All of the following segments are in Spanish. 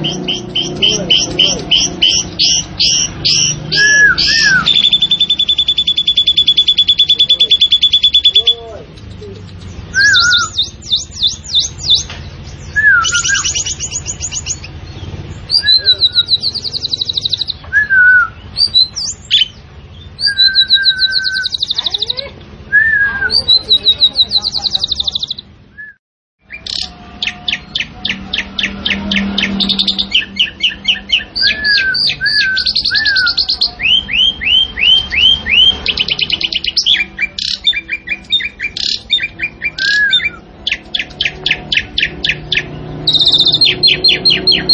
Bing, bing.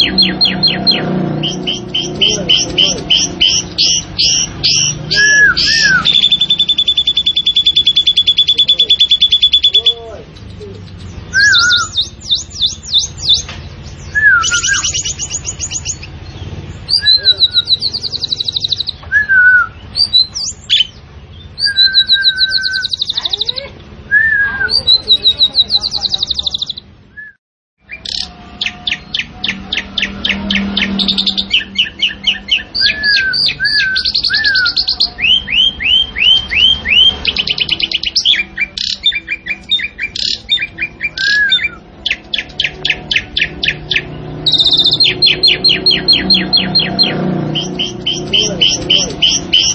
Thank you. Bing, bing, bing.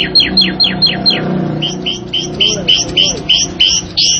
Beep, beep, beep.